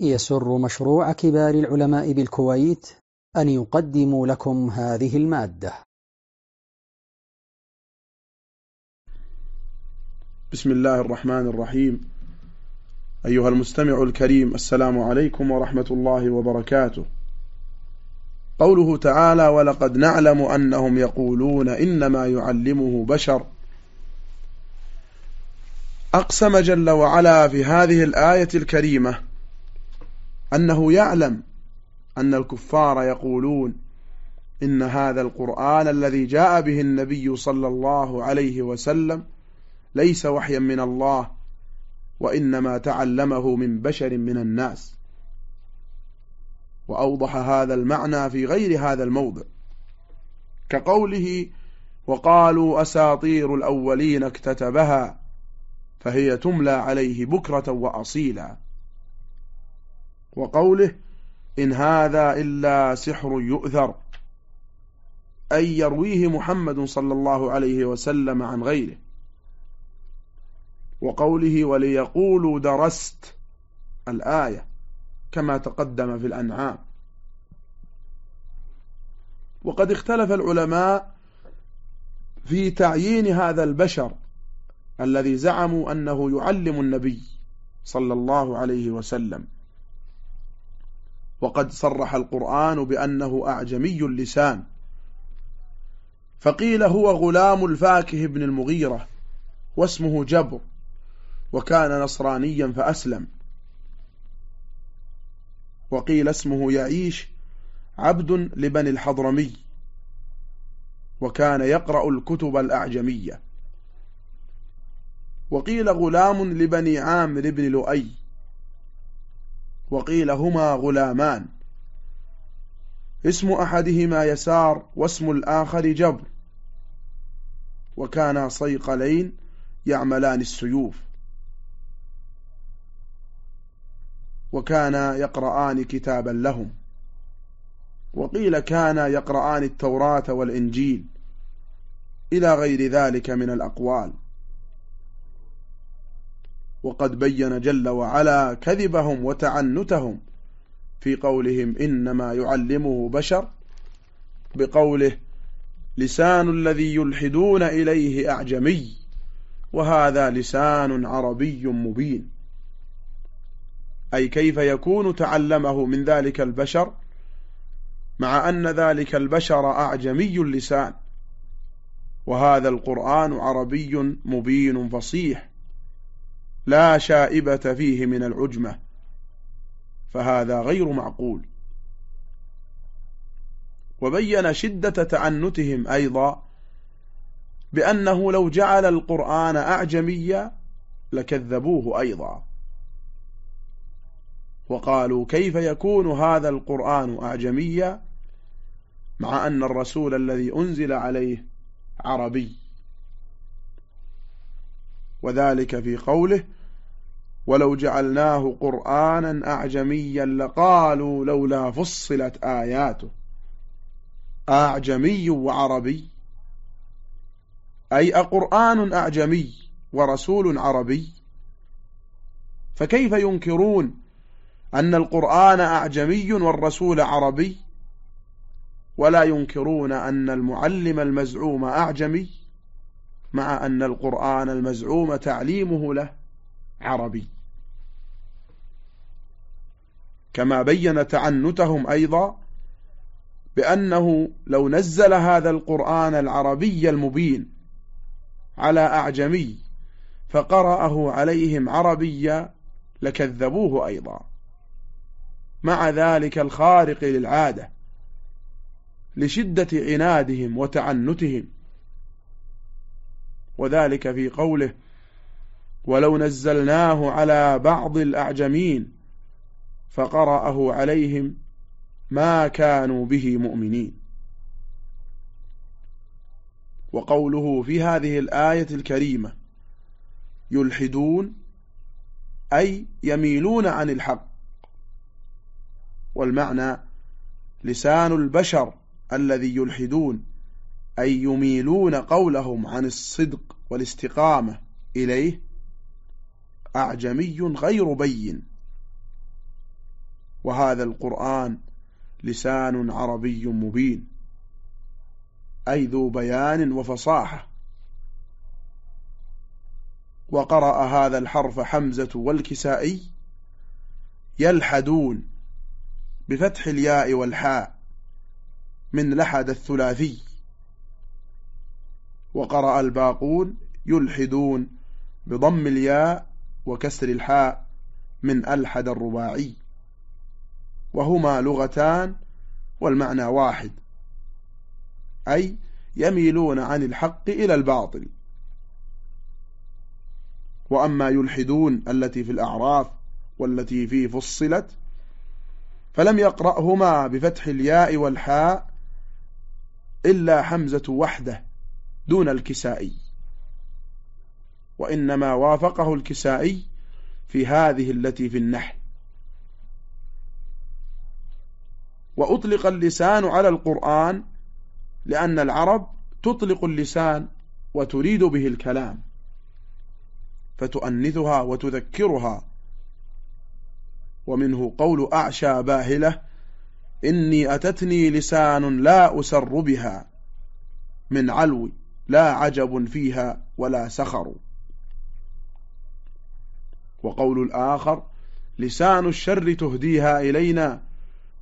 يسر مشروع كبار العلماء بالكويت أن يقدم لكم هذه المادة. بسم الله الرحمن الرحيم. أيها المستمع الكريم السلام عليكم ورحمة الله وبركاته. قوله تعالى ولقد نعلم أنهم يقولون إنما يعلمه بشر. أقسم جل وعلا في هذه الآية الكريمة أنه يعلم أن الكفار يقولون إن هذا القرآن الذي جاء به النبي صلى الله عليه وسلم ليس وحيا من الله وإنما تعلمه من بشر من الناس. وأوضح هذا المعنى في غير هذا الموضع كقوله وقالوا أساطير الأولين اكتتبها فهي تملى عليه بكرة وأصيلا. وقوله إن هذا إلا سحر يؤثر أي يرويه محمد صلى الله عليه وسلم عن غيره. وقوله وليقولوا درست الآية كما تقدم في الأنعام. وقد اختلف العلماء في تعيين هذا البشر الذي زعموا أنه يعلم النبي صلى الله عليه وسلم. وقد صرح القرآن بأنه أعجمي اللسان. فقيل هو غلام الفاكه بن المغيرة واسمه جبر وكان نصرانيا فأسلم. وقيل اسمه يعيش عبد لبني الحضرمي وكان يقرأ الكتب الأعجمية. وقيل غلام لبني عامر بن لؤي وقيل هما غلامان. اسم أحدهما يسار واسم الآخر جبر. وكانا صيقلين يعملان السيوف. وكانا يقرآن كتابا لهم. وقيل كانا يقرآن التوراة والإنجيل. إلى غير ذلك من الأقوال. وقد بين جل وعلا كذبهم وتعنتهم في قولهم إنما يعلمه بشر بقوله لسان الذي يلحدون إليه أعجمي وهذا لسان عربي مبين أي كيف يكون تعلمه من ذلك البشر مع أن ذلك البشر أعجمي اللسان وهذا القرآن عربي مبين فصيح لا شائبة فيه من العجمة فهذا غير معقول. وبين شدة تعنتهم أيضا بأنه لو جعل القرآن أعجميا لكذبوه أيضا. وقالوا كيف يكون هذا القرآن أعجميا مع أن الرسول الذي أنزل عليه عربي؟ وذلك في قوله ولو جعلناه قرآنا أعجميا لقالوا لولا فصلت آياته. أعجمي وعربي. أي أقرآن أعجمي ورسول عربي. فكيف ينكرون أن القرآن أعجمي والرسول عربي؟ ولا ينكرون أن المعلم المزعوم أعجمي مع أن القرآن المزعوم تعليمه له عربي. كما بين تعنتهم أيضا بأنه لو نزل هذا القرآن العربي المبين على أعجمي فقرأه عليهم عربيا لكذبوه أيضا. مع ذلك الخارق للعادة لشدة عنادهم وتعنتهم. وذلك في قوله ولو نزلناه على بعض الأعجمين فقرأه عليهم ما كانوا به مؤمنين. وقوله في هذه الآية الكريمة يلحدون أي يميلون عن الحق. والمعنى لسان البشر الذي يلحدون أي يميلون قولهم عن الصدق والاستقامة إليه أعجمي غير بين. وهذا القرآن لسان عربي مبين أي ذو بيان وفصاحة. وقرأ هذا الحرف حمزة والكسائي يلحدون بفتح الياء والحاء من لحد الثلاثي. وقرأ الباقون يلحدون بضم الياء وكسر الحاء من ألحد الرباعي. وهما لغتان والمعنى واحد. أي يميلون عن الحق إلى الباطل. وأما يلحدون التي في الأعراف والتي في فصلت فلم يقرأهما بفتح الياء والحاء إلا حمزة وحده دون الكسائي. وإنما وافقه الكسائي في هذه التي في النحل وأطلق اللسان على القرآن لأن العرب تطلق اللسان وتريد به الكلام فتؤنثها وتذكرها. ومنه قول أعشى باهلة إني أتتني لسان لا أسر بها من علو لا عجب فيها ولا سخر. وقول الآخر لسان الشر تهديها إلينا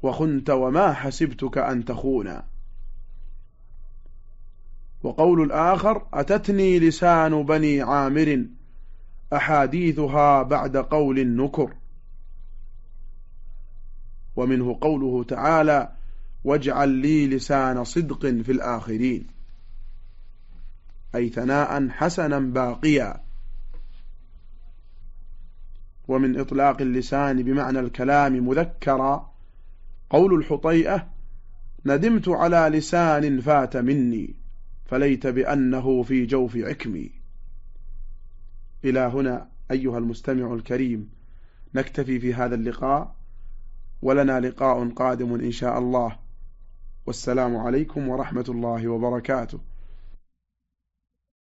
وخنت وما حسبتك أن تخونا. وقول الآخر أتتني لسان بني عامر أحاديثها بعد قول النكر. ومنه قوله تعالى واجعل لي لسان صدق في الآخرين. أي ثناء حسنا باقيا. ومن إطلاق اللسان بمعنى الكلام مذكرا. قول الحطيئة ندمت على لسان فات مني فليت بأنه في جوف عكمي. إلى هنا أيها المستمع الكريم نكتفي في هذا اللقاء ولنا لقاء قادم إن شاء الله. والسلام عليكم ورحمة الله وبركاته.